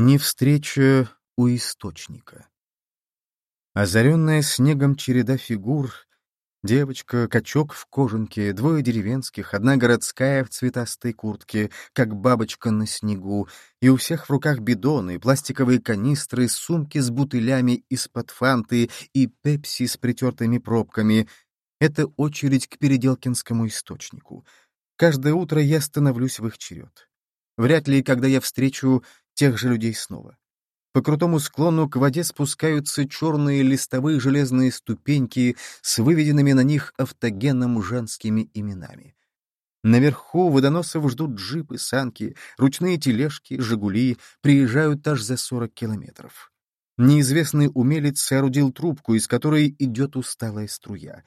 Не встреча у источника. Озаренная снегом череда фигур, девочка, качок в кожанке, двое деревенских, одна городская в цветастой куртке, как бабочка на снегу, и у всех в руках бидоны, пластиковые канистры, сумки с бутылями из-под фанты и пепси с притертыми пробками. Это очередь к Переделкинскому источнику. Каждое утро я становлюсь в их черед. Вряд ли, когда я встречу тех же людей снова. По крутому склону к воде спускаются черные листовые железные ступеньки с выведенными на них автогеном женскими именами. Наверху водоносов ждут джипы, санки, ручные тележки, «Жигули», приезжают аж за 40 километров. Неизвестный умелец соорудил трубку, из которой идет усталая струя.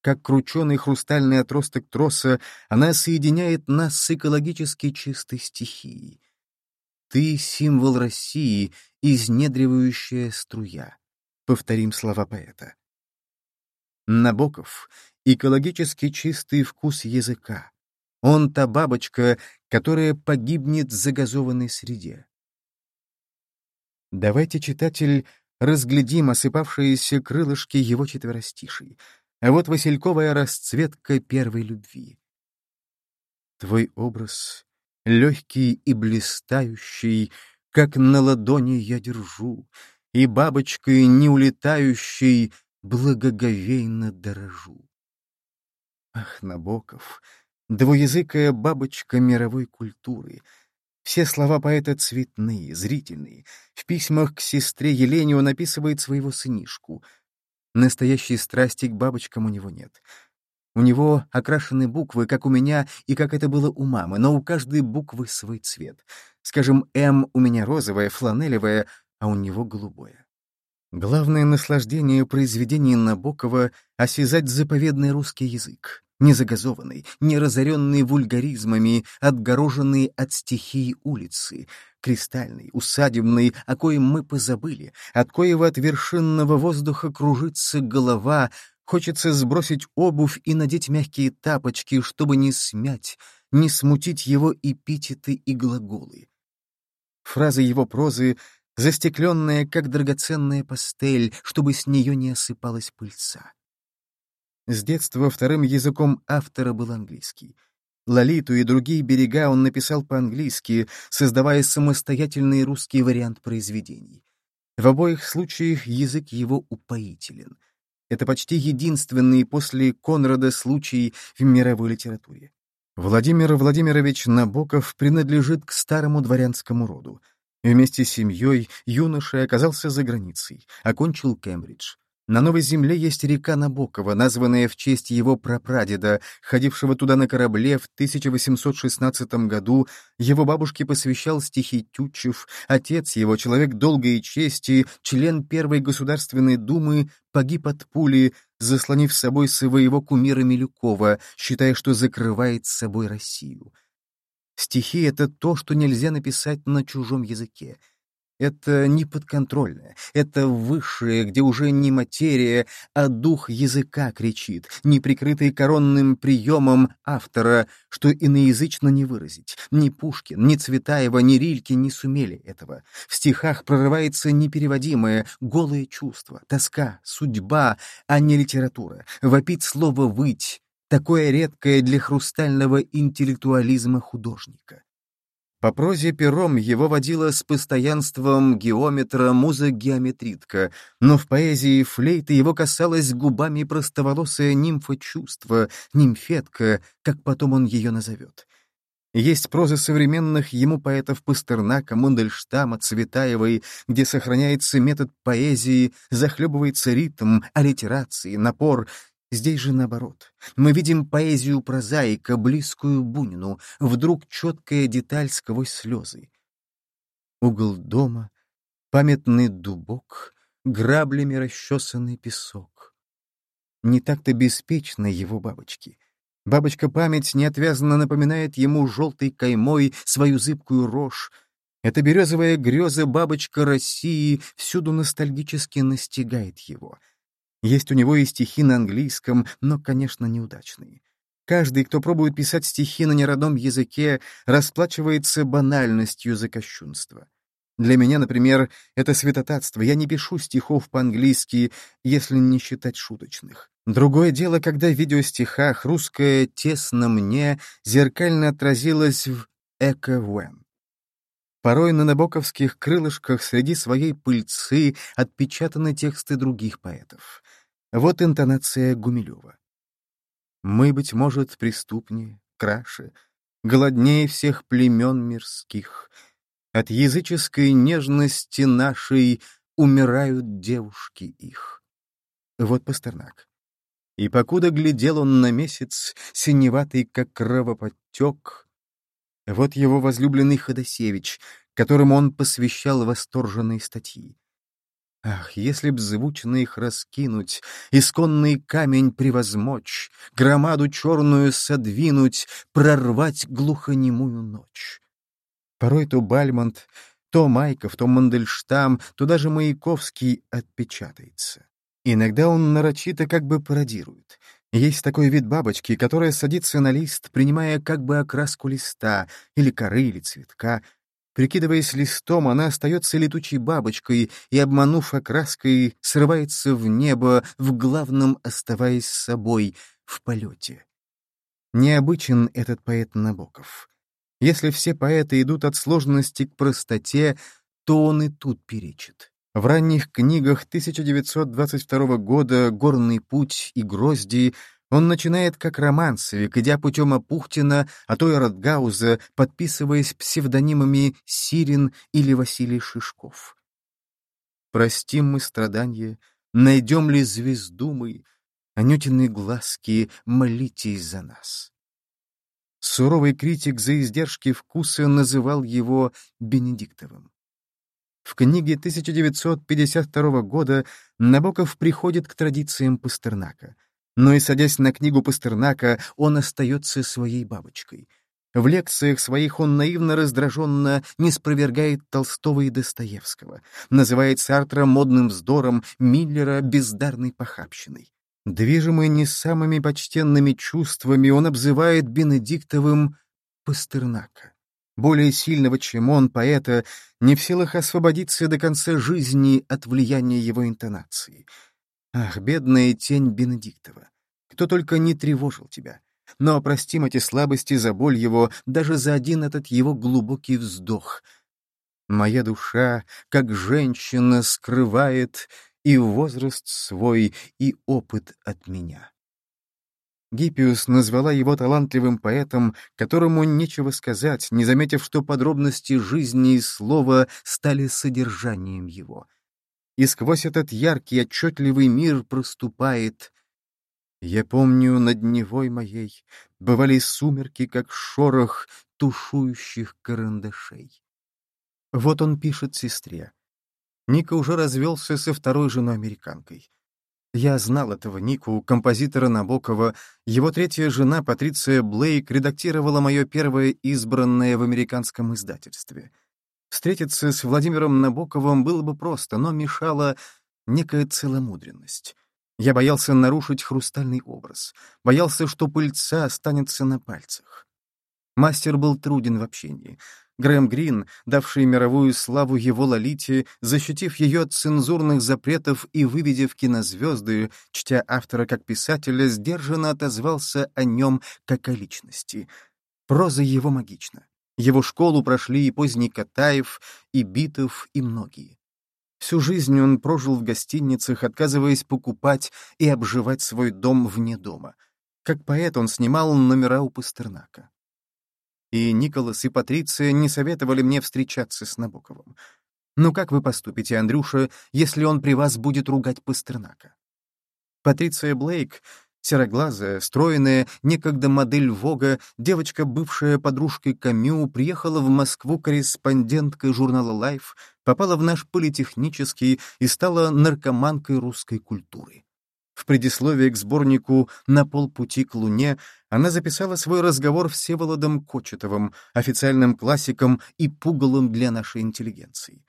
Как крученый хрустальный отросток троса, она соединяет нас с экологически чистой стихией. Ты — символ России, изнедривающая струя. Повторим слова поэта. Набоков — экологически чистый вкус языка. Он — та бабочка, которая погибнет в загазованной среде. Давайте, читатель, разглядим осыпавшиеся крылышки его четверостишей. А вот васильковая расцветка первой любви. Твой образ легкий и блистающий, как на ладони я держу, и бабочкой не улетающей благоговейно дорожу. Ах, Набоков, двуязыкая бабочка мировой культуры. Все слова поэта цветные, зрительные. В письмах к сестре Елене он описывает своего сынишку. Настоящей страсти к бабочкам у него нет. У него окрашены буквы, как у меня и как это было у мамы, но у каждой буквы свой цвет. Скажем, «М» у меня розовое, фланелевое, а у него голубое. Главное наслаждение произведения Набокова — осязать заповедный русский язык, не загазованный, не разоренный вульгаризмами, отгороженный от стихий улицы, кристальный, усадебный, о коем мы позабыли, от коего от вершинного воздуха кружится голова, Хочется сбросить обувь и надеть мягкие тапочки, чтобы не смять, не смутить его эпитеты и глаголы. Фразы его прозы застекленная, как драгоценная пастель, чтобы с нее не осыпалась пыльца. С детства вторым языком автора был английский. Лолиту и другие берега он написал по-английски, создавая самостоятельный русский вариант произведений. В обоих случаях язык его упоителен — это почти единственный после Конрада случай в мировой литературе. Владимир Владимирович Набоков принадлежит к старому дворянскому роду. Вместе с семьей юноша оказался за границей, окончил Кембридж. На Новой Земле есть река Набокова, названная в честь его прапрадеда, ходившего туда на корабле в 1816 году. Его бабушке посвящал стихи Тютчев, отец его, человек долгой чести, член Первой Государственной Думы, погиб от пули, заслонив с собой своего кумира Милюкова, считая, что закрывает с собой Россию. Стихи — это то, что нельзя написать на чужом языке — это не подконтрольное, это высшее, где уже не материя, а дух языка кричит, не прикрытый коронным приемом автора, что иноязычно не выразить. Ни Пушкин, ни Цветаева, ни Рильки не сумели этого. В стихах прорывается непереводимое, голое чувство, тоска, судьба, а не литература. Вопит слово «выть», такое редкое для хрустального интеллектуализма художника. По прозе пером его водила с постоянством геометра муза-геометритка, но в поэзии флейты его касалась губами простоволосая нимфа чувства, нимфетка, как потом он ее назовет. Есть проза современных ему поэтов Пастернака, Мандельштама, Цветаевой, где сохраняется метод поэзии, захлебывается ритм, аллитерации, напор, Здесь же наоборот. Мы видим поэзию прозаика, близкую Бунину, вдруг четкая деталь сквозь слезы. Угол дома, памятный дубок, граблями расчесанный песок. Не так-то беспечны его бабочки. Бабочка-память неотвязно напоминает ему желтой каймой свою зыбкую рожь. Эта березовая греза бабочка России всюду ностальгически настигает его — есть у него и стихи на английском, но, конечно, неудачные. Каждый, кто пробует писать стихи на неродном языке, расплачивается банальностью за кощунство. Для меня, например, это святотатство. Я не пишу стихов по-английски, если не считать шуточных. Другое дело, когда в видеостихах русское «тесно мне» зеркально отразилось в «эко-вен». Порой на набоковских крылышках среди своей пыльцы отпечатаны тексты других поэтов. Вот интонация Гумилева. «Мы, быть может, преступнее, краше, голоднее всех племен мирских. От языческой нежности нашей умирают девушки их». Вот Пастернак. И покуда глядел он на месяц, синеватый, как кровоподтек, вот его возлюбленный Ходосевич, которому он посвящал восторженные статьи. Ах, если б звучно их раскинуть, исконный камень превозмочь, громаду черную содвинуть, прорвать глухонемую ночь. Порой то Бальмонт, то Майков, то Мандельштам, то даже Маяковский отпечатается. Иногда он нарочито как бы пародирует. Есть такой вид бабочки, которая садится на лист, принимая как бы окраску листа, или коры, или цветка. Прикидываясь листом, она остается летучей бабочкой и, обманув окраской, срывается в небо, в главном оставаясь собой, в полете. Необычен этот поэт Набоков. Если все поэты идут от сложности к простоте, то он и тут перечит. В ранних книгах 1922 года «Горный путь» и «Грозди» он начинает как романсовик, идя путем Апухтина, а то и Ротгауза, подписываясь псевдонимами Сирин или Василий Шишков. Простим мы страдания, найдем ли звезду мы, Анютины глазки, молитесь за нас. Суровый критик за издержки вкуса называл его Бенедиктовым. В книге 1952 года Набоков приходит к традициям Пастернака. Но и садясь на книгу Пастернака, он остается своей бабочкой. В лекциях своих он наивно-раздраженно не спровергает Толстого и Достоевского, называет Сартра модным вздором, Миллера бездарной похабщиной. Движимый не самыми почтенными чувствами, он обзывает Бенедиктовым Пастернака более сильного, чем он, поэта, не в силах освободиться до конца жизни от влияния его интонации. Ах, бедная тень Бенедиктова! Кто только не тревожил тебя. Но простим эти слабости за боль его, даже за один этот его глубокий вздох. Моя душа, как женщина, скрывает и возраст свой, и опыт от меня. Гиппиус назвала его талантливым поэтом, которому нечего сказать, не заметив, что подробности жизни и слова стали содержанием его. И сквозь этот яркий, отчетливый мир проступает «Я помню, над Невой моей бывали сумерки, как шорох тушующих карандашей». Вот он пишет сестре. Ника уже развелся со второй женой-американкой. Я знал этого Нику, композитора Набокова. Его третья жена, Патриция Блейк, редактировала мое первое избранное в американском издательстве. Встретиться с Владимиром Набоковым было бы просто, но мешала некая целомудренность. Я боялся нарушить хрустальный образ, боялся, что пыльца останется на пальцах. Мастер был труден в общении. Грэм Грин, давший мировую славу его Лолите, защитив ее от цензурных запретов и выведев кинозвезды, чтя автора как писателя, сдержанно отозвался о нем как о личности. Проза его магична. Его школу прошли и поздний Катаев, и Битов, и многие. Всю жизнь он прожил в гостиницах, отказываясь покупать и обживать свой дом вне дома. Как поэт он снимал номера у Пастернака и Николас, и Патриция не советовали мне встречаться с Набоковым. Ну как вы поступите, Андрюша, если он при вас будет ругать Пастернака? Патриция Блейк, сероглазая, стройная, некогда модель Вога, девочка, бывшая подружкой Камю, приехала в Москву корреспонденткой журнала Life, попала в наш политехнический и стала наркоманкой русской культуры. В предисловии к сборнику «На полпути к Луне» она записала свой разговор с Всеволодом Кочетовым, официальным классиком и пугалом для нашей интеллигенции.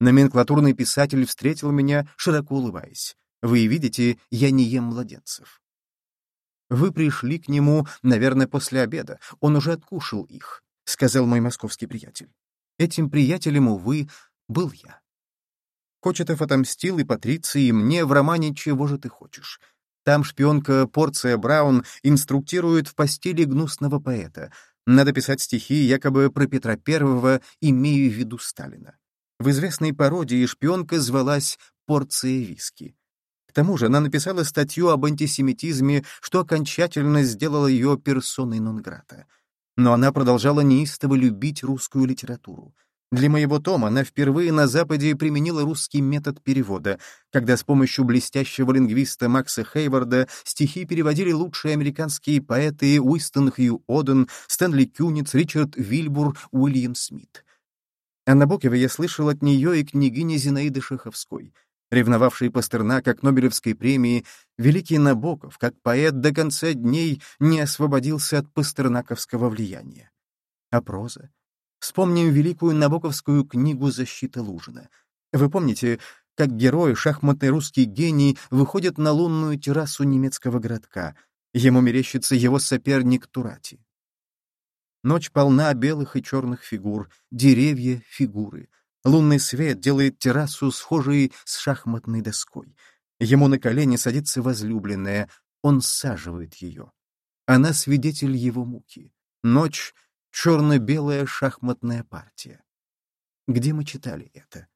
Номенклатурный писатель встретил меня, широко улыбаясь. «Вы видите, я не ем младенцев». «Вы пришли к нему, наверное, после обеда. Он уже откушал их», — сказал мой московский приятель. Этим приятелем, увы, был я. Кочетов отомстил и Патриции, и мне в романе «Чего же ты хочешь?». Там шпионка Порция Браун инструктирует в постели гнусного поэта. Надо писать стихи якобы про Петра Первого, имея в виду Сталина. В известной пародии шпионка звалась «Порция виски». К тому же она написала статью об антисемитизме, что окончательно сделало ее персоной нон-грата. Но она продолжала неистово любить русскую литературу. Для моего тома она впервые на Западе применила русский метод перевода, когда с помощью блестящего лингвиста Макса Хейварда стихи переводили лучшие американские поэты Уистон Хью Оден, Стэнли Кюниц, Ричард Вильбур, Уильям Смит. А на Набокове я слышал от нее и княгини Зинаиды Шаховской. Ревновавший Пастернака к Нобелевской премии, великий Набоков, как поэт до конца дней, не освободился от пастернаковского влияния. А проза? Вспомним великую набоковскую книгу «Защита Лужина». Вы помните, как герой, шахматный русский гений, выходит на лунную террасу немецкого городка. Ему мерещится его соперник Турати. Ночь полна белых и черных фигур, деревья — фигуры. Лунный свет делает террасу схожей с шахматной доской. Ему на колени садится возлюбленная, он саживает ее. Она свидетель его муки. Ночь черно-белая шахматная партия. Где мы читали это?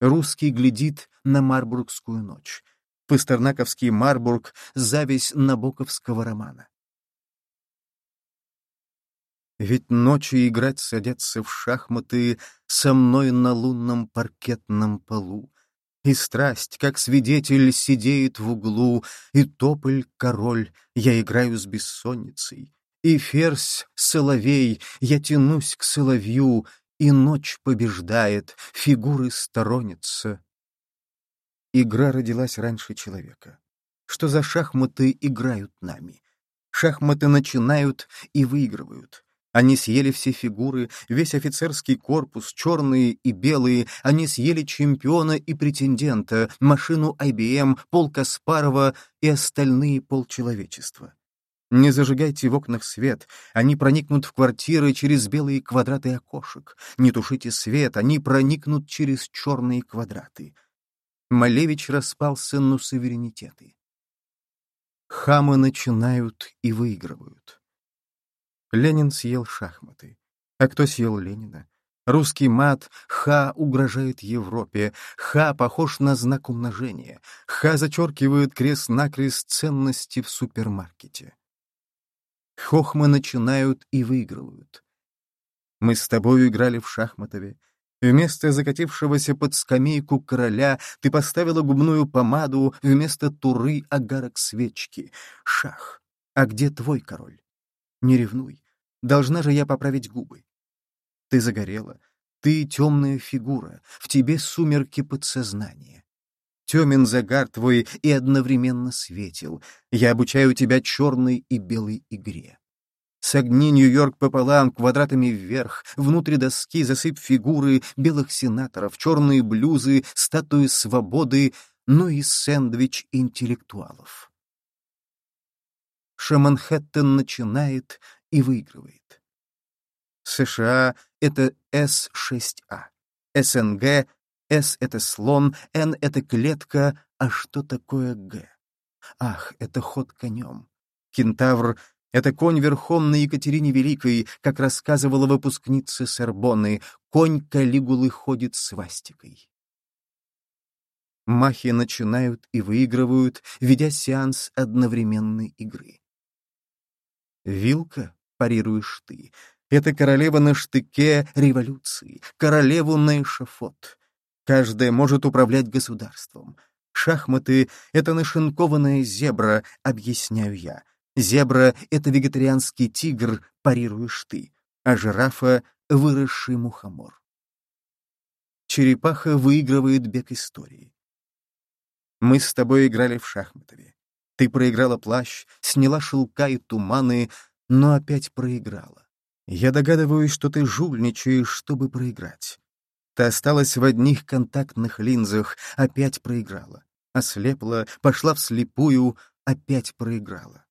Русский глядит на Марбургскую ночь. Пастернаковский Марбург — зависть набоковского романа. Ведь ночью играть садятся в шахматы со мной на лунном паркетном полу. И страсть, как свидетель, сидеет в углу, и тополь — король, я играю с бессонницей. И ферзь — соловей, я тянусь к соловью, И ночь побеждает, фигуры сторонятся. Игра родилась раньше человека. Что за шахматы играют нами? Шахматы начинают и выигрывают. Они съели все фигуры, весь офицерский корпус, черные и белые. Они съели чемпиона и претендента, машину IBM, пол Каспарова и остальные полчеловечества. Не зажигайте в окнах свет, они проникнут в квартиры через белые квадраты окошек. Не тушите свет, они проникнут через черные квадраты. Малевич распался на суверенитеты. Хамы начинают и выигрывают. Ленин съел шахматы. А кто съел Ленина? Русский мат «ха» угрожает Европе, «ха» похож на знак умножения, «ха» зачеркивает крест-накрест ценности в супермаркете. Хохмы начинают и выигрывают. Мы с тобою играли в шахматове. Вместо закатившегося под скамейку короля ты поставила губную помаду, вместо туры агарок свечки. Шах. А где твой король? Не ревнуй. Должна же я поправить губы. Ты загорела. Ты темная фигура. В тебе сумерки подсознания. Темен загар твой и одновременно светил. Я обучаю тебя черной и белой игре. Согни Нью-Йорк пополам, квадратами вверх, внутри доски засыпь фигуры белых сенаторов, черные блюзы, статуи свободы, ну и сэндвич интеллектуалов. Шаманхэттен начинает и выигрывает. США — это С6А, СНГ с — это слон, Н — это клетка, а что такое Г? Ах, это ход конем. Кентавр — это конь верхом на Екатерине Великой, как рассказывала выпускница Сорбонны, конь Калигулы ходит с свастикой. Махи начинают и выигрывают, ведя сеанс одновременной игры. Вилка, парируешь ты, — это королева на штыке революции, королеву на эшафот. Каждая может управлять государством. Шахматы — это нашинкованная зебра, объясняю я. Зебра — это вегетарианский тигр, парируешь ты, а жирафа — выросший мухомор. Черепаха выигрывает бег истории. Мы с тобой играли в шахматове. Ты проиграла плащ, сняла шелка и туманы, но опять проиграла. Я догадываюсь, что ты жульничаешь, чтобы проиграть. Ты осталась в одних контактных линзах, опять проиграла. Ослепла, пошла вслепую, опять проиграла.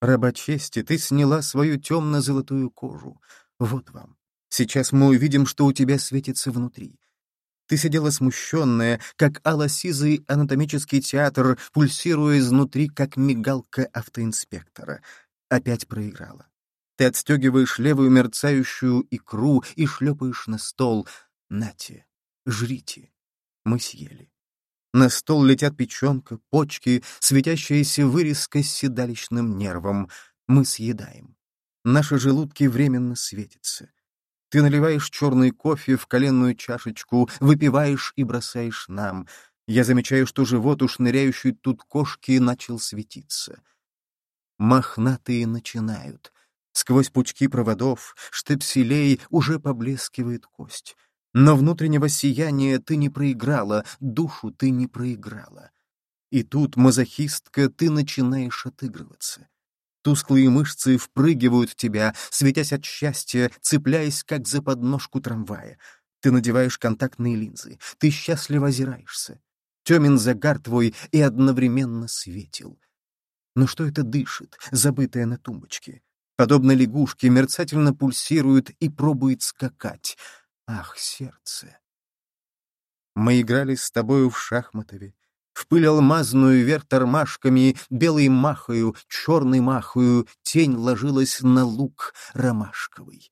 Раба чести, ты сняла свою темно-золотую кожу. Вот вам. Сейчас мы увидим, что у тебя светится внутри. Ты сидела смущенная, как алосизый анатомический театр, пульсируя изнутри, как мигалка автоинспектора. Опять проиграла. Ты отстегиваешь левую мерцающую икру и шлепаешь на стол. Нате, жрите. Мы съели. На стол летят печенка, почки, светящаяся вырезка с седалищным нервом. Мы съедаем. Наши желудки временно светятся. Ты наливаешь черный кофе в коленную чашечку, выпиваешь и бросаешь нам. Я замечаю, что живот, уж ныряющий тут кошки, начал светиться. Мохнатые начинают. Сквозь пучки проводов, штепселей уже поблескивает кость. Но внутреннего сияния ты не проиграла, душу ты не проиграла. И тут, мазохистка, ты начинаешь отыгрываться. Тусклые мышцы впрыгивают в тебя, светясь от счастья, цепляясь, как за подножку трамвая. Ты надеваешь контактные линзы, ты счастливо озираешься. Темен загар твой и одновременно светил. Но что это дышит, забытое на тумбочке? Подобно лягушке, мерцательно пульсирует и пробует скакать. Ах, сердце! Мы играли с тобою в шахматове, в пыль алмазную вверх тормашками, белой махою, черной махою, тень ложилась на лук ромашковый.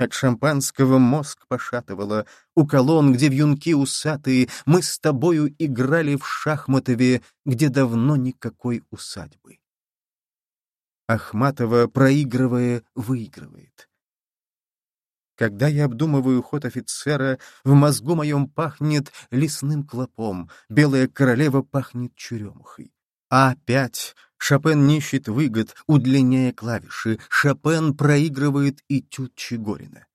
От шампанского мозг пошатывала, у колонн, где вьюнки усатые, мы с тобою играли в шахматове, где давно никакой усадьбы. Ахматова, проигрывая, выигрывает. Когда я обдумываю ход офицера, в мозгу моем пахнет лесным клопом, белая королева пахнет черемухой. А опять Шопен не ищет выгод, удлиняя клавиши, Шопен проигрывает этюд Чигорина.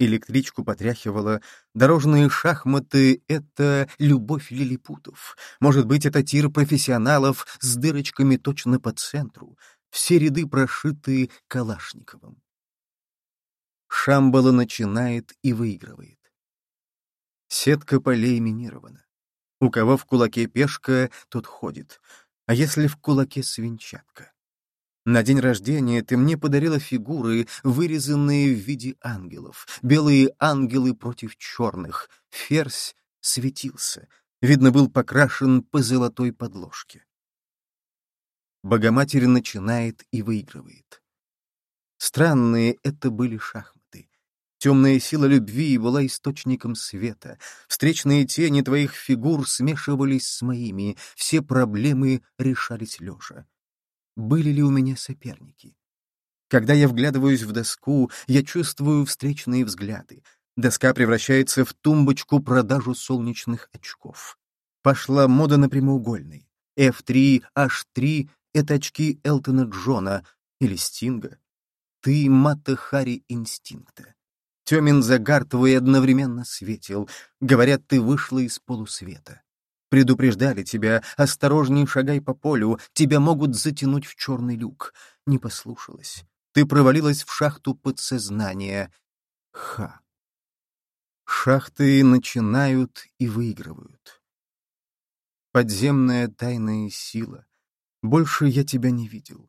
Электричку потряхивала. Дорожные шахматы — это любовь лилипутов. Может быть, это тир профессионалов с дырочками точно по центру. Все ряды прошиты Калашниковым. Шамбала начинает и выигрывает. Сетка полей минирована. У кого в кулаке пешка, тот ходит. А если в кулаке свинчатка? На день рождения ты мне подарила фигуры, вырезанные в виде ангелов. Белые ангелы против черных. Ферзь светился. Видно, был покрашен по золотой подложке. Богоматерь начинает и выигрывает. Странные это были шахматы. Темная сила любви была источником света. Встречные тени твоих фигур смешивались с моими, все проблемы решались лежа. Были ли у меня соперники? Когда я вглядываюсь в доску, я чувствую встречные взгляды. Доска превращается в тумбочку продажу солнечных очков. Пошла мода на прямоугольный. F3, H3 — это очки Элтона Джона или Стинга. Ты — Мата Хари инстинкта. Темин загар твой одновременно светил. Говорят, ты вышла из полусвета. Предупреждали тебя, осторожней шагай по полю, тебя могут затянуть в черный люк. Не послушалась. Ты провалилась в шахту подсознания. Ха. Шахты начинают и выигрывают. Подземная тайная сила. Больше я тебя не видел.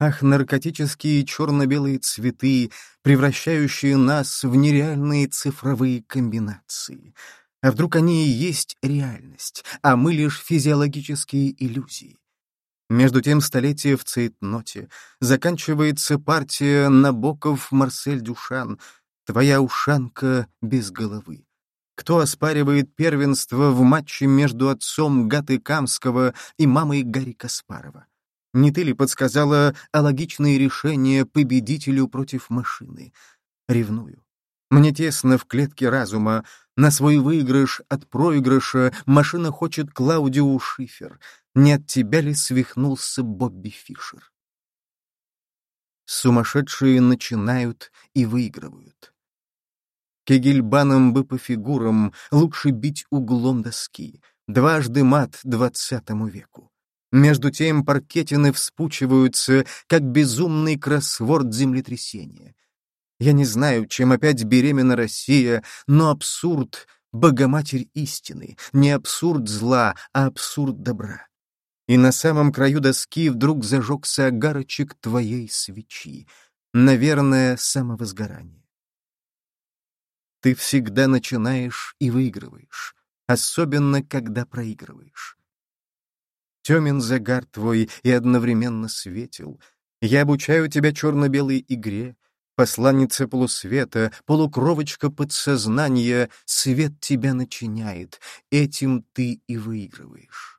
Ах, наркотические черно-белые цветы, превращающие нас в нереальные цифровые комбинации. А вдруг они и есть реальность, а мы лишь физиологические иллюзии? Между тем столетие в цейтноте. Заканчивается партия Набоков Марсель Дюшан. Твоя ушанка без головы. Кто оспаривает первенство в матче между отцом Гаты Камского и мамой Гарри Каспарова? Не ты ли подсказала алогичные решения победителю против машины? Ревную. Мне тесно в клетке разума. На свой выигрыш от проигрыша машина хочет Клаудио Шифер. Не от тебя ли свихнулся Бобби Фишер? Сумасшедшие начинают и выигрывают. Кегельбаном бы по фигурам лучше бить углом доски. Дважды мат двадцатому веку. Между тем паркетины вспучиваются, как безумный кроссворд землетрясения. Я не знаю, чем опять беременна Россия, но абсурд — Богоматерь истины, не абсурд зла, а абсурд добра. И на самом краю доски вдруг зажегся огарочек твоей свечи, наверное, самовозгорание. Ты всегда начинаешь и выигрываешь, особенно когда проигрываешь. Темен загар твой и одновременно светил. Я обучаю тебя черно-белой игре, Посланница полусвета, полукровочка подсознания, свет тебя начиняет, этим ты и выигрываешь.